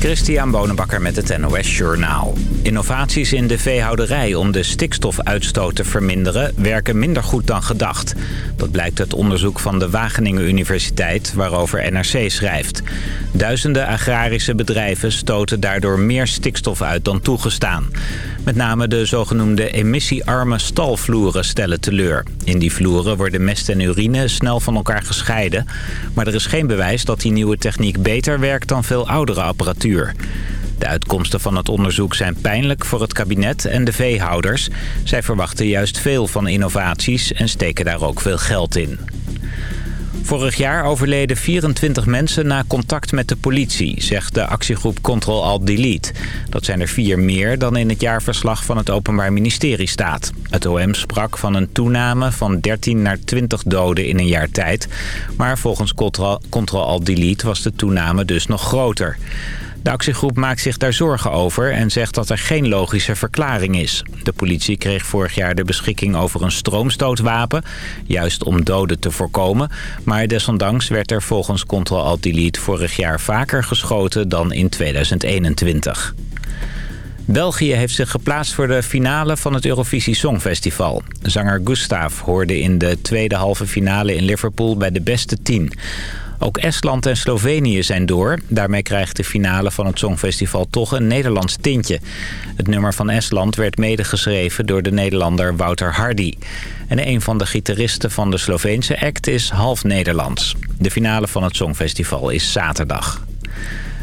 Christian Bonenbakker met het NOS Journaal. Innovaties in de veehouderij om de stikstofuitstoot te verminderen... werken minder goed dan gedacht. Dat blijkt uit onderzoek van de Wageningen Universiteit... waarover NRC schrijft. Duizenden agrarische bedrijven stoten daardoor meer stikstof uit dan toegestaan. Met name de zogenoemde emissiearme stalvloeren stellen teleur. In die vloeren worden mest en urine snel van elkaar gescheiden. Maar er is geen bewijs dat die nieuwe techniek beter werkt dan veel oudere apparatuur. De uitkomsten van het onderzoek zijn pijnlijk voor het kabinet en de veehouders. Zij verwachten juist veel van innovaties en steken daar ook veel geld in. Vorig jaar overleden 24 mensen na contact met de politie, zegt de actiegroep Control Alt Delete. Dat zijn er vier meer dan in het jaarverslag van het Openbaar Ministerie staat. Het OM sprak van een toename van 13 naar 20 doden in een jaar tijd. Maar volgens Control Alt Delete was de toename dus nog groter. De actiegroep maakt zich daar zorgen over en zegt dat er geen logische verklaring is. De politie kreeg vorig jaar de beschikking over een stroomstootwapen, juist om doden te voorkomen. Maar desondanks werd er volgens Control Alt Delete vorig jaar vaker geschoten dan in 2021. België heeft zich geplaatst voor de finale van het Eurovisie Songfestival. Zanger Gustav hoorde in de tweede halve finale in Liverpool bij de beste tien. Ook Estland en Slovenië zijn door. Daarmee krijgt de finale van het Songfestival toch een Nederlands tintje. Het nummer van Estland werd medegeschreven door de Nederlander Wouter Hardy. En een van de gitaristen van de Sloveense act is half Nederlands. De finale van het Songfestival is zaterdag.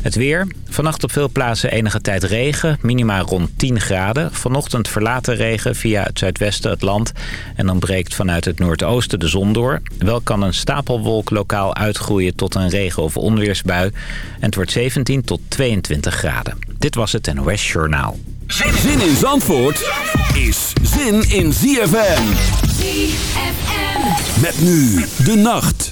Het weer. Vannacht op veel plaatsen enige tijd regen. Minima rond 10 graden. Vanochtend verlaten regen via het zuidwesten het land. En dan breekt vanuit het noordoosten de zon door. Wel kan een stapelwolk lokaal uitgroeien tot een regen- of onweersbui. En het wordt 17 tot 22 graden. Dit was het NOS Journaal. Zin in Zandvoort is zin in ZFM. ZFM. Met nu de nacht.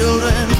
children.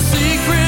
Secret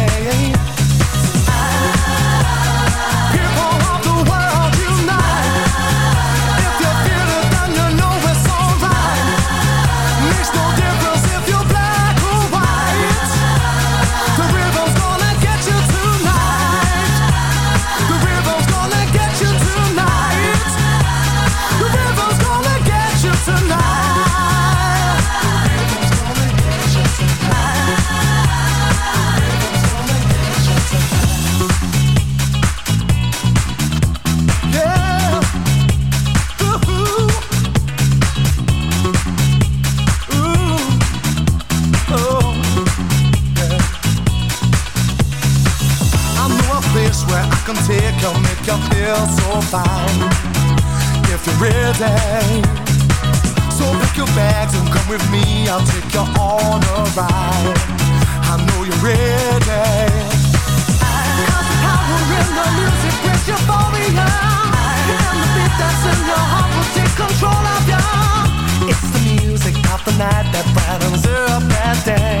euphoria. And the beat that's in your heart will take control of you It's the music of the night that brightens up that day.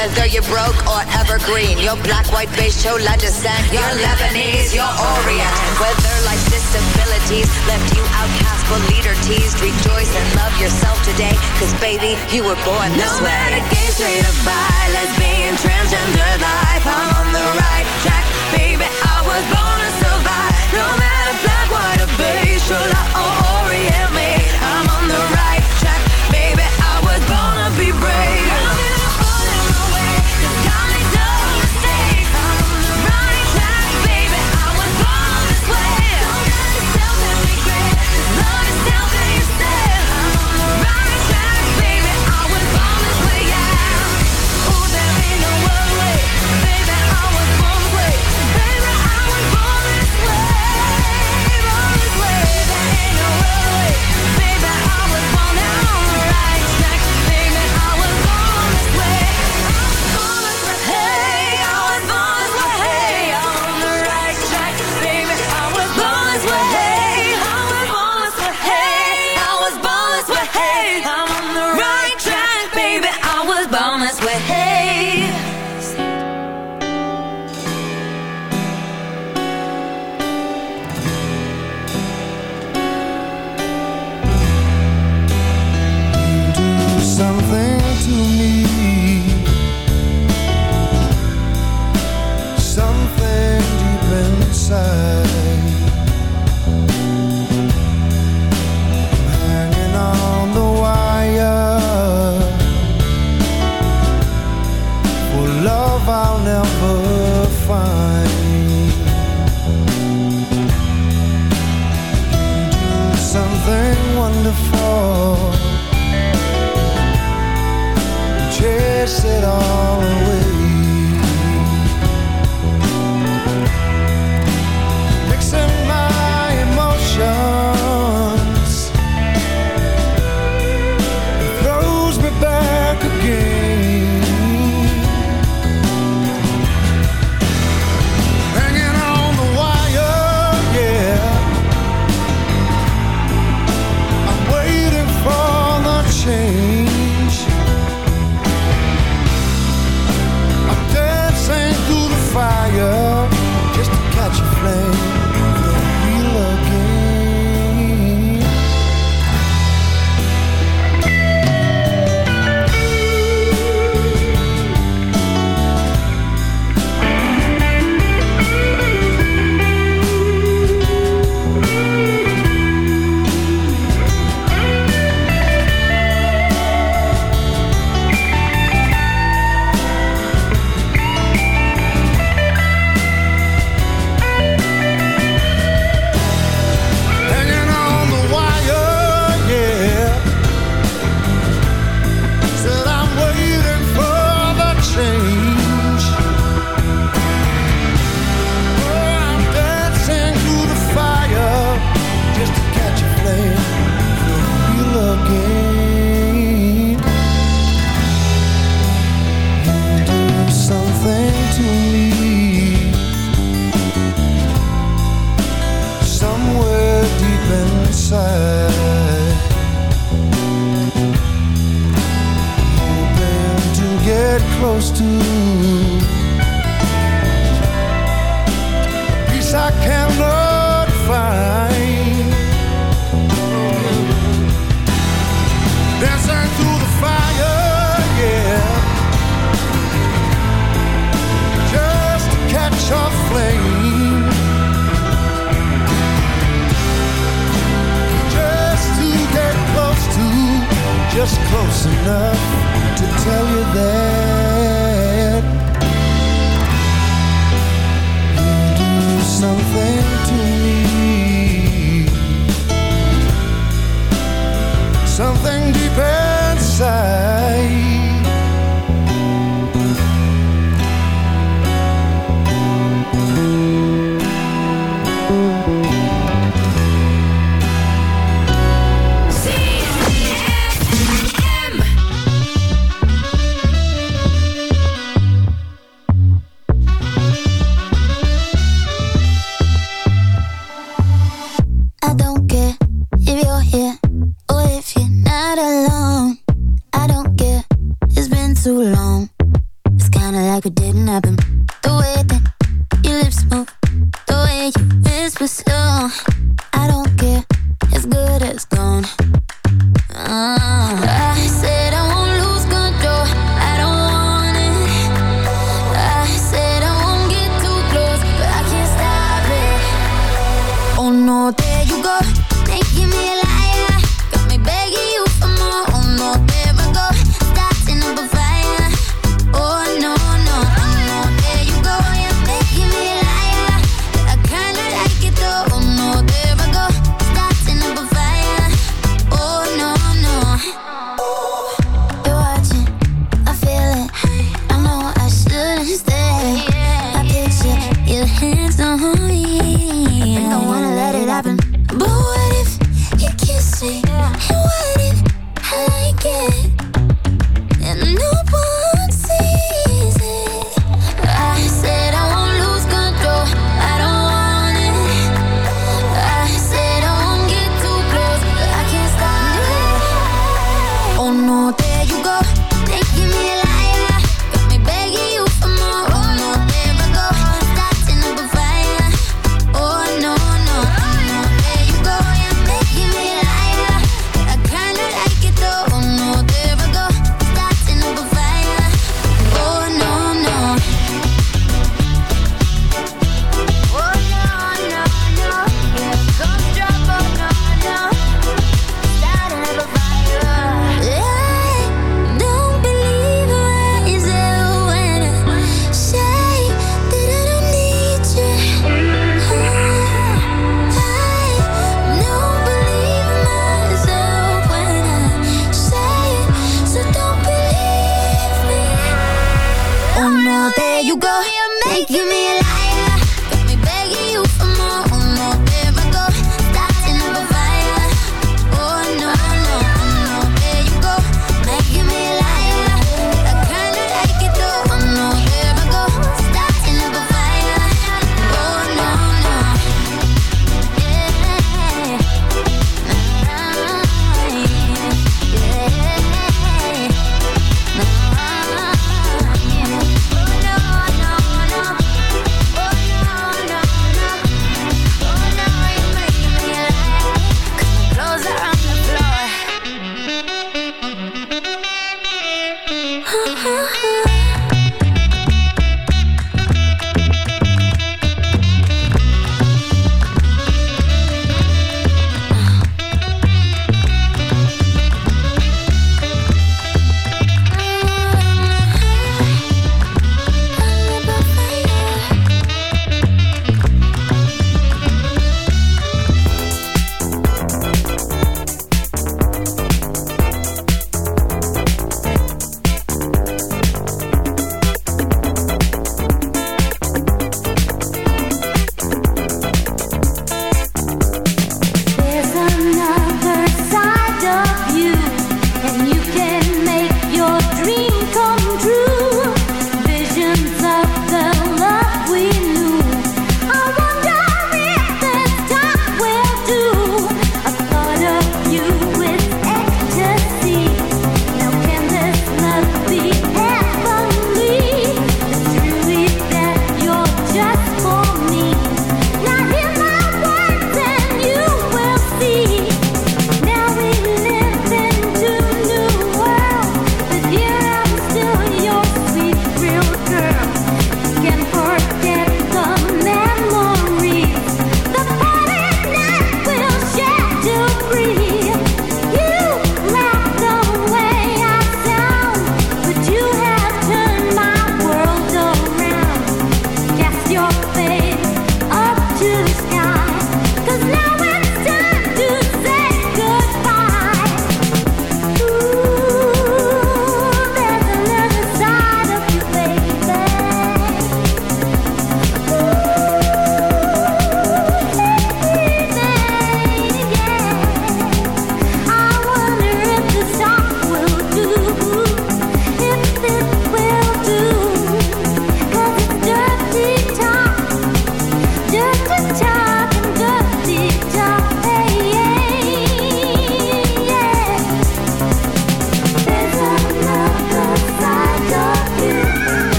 Whether you're broke or evergreen, you're black, white, beige, chola descent. You're Lebanese, you're Orient. Whether life's disabilities left you outcast but leader teased, rejoice and love yourself today. Cause baby, you were born this No way. matter gay, straight or bi, lesbian, transgender life, I'm on the right track, baby. I was born to survive. No matter black, white, or beige, chola or Orient made, I'm on the right track, baby. I was born to be brave.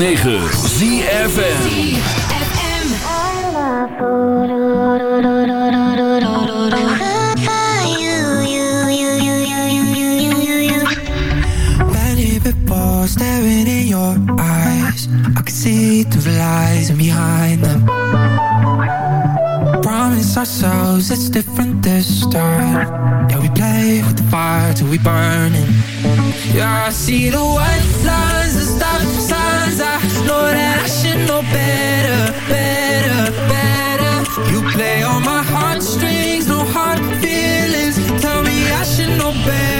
106.9 ZFN in Promise ourselves it's different this time. Yeah, we play with the fire till we burn Yeah, I see the white lines stop signs. I know that I should know better, better, better. You play on my heartstrings, no hard feelings. Tell me I should know better.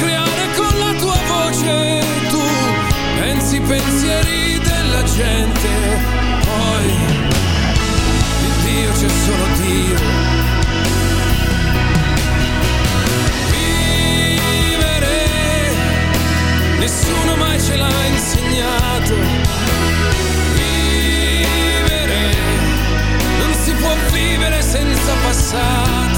creare con la tua voce tu pensi i pensieri della gente poi il Dio c'è solo Dio. Vivere nessuno mai ce l'ha insegnato. Vivere non si può vivere senza passato.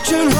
watching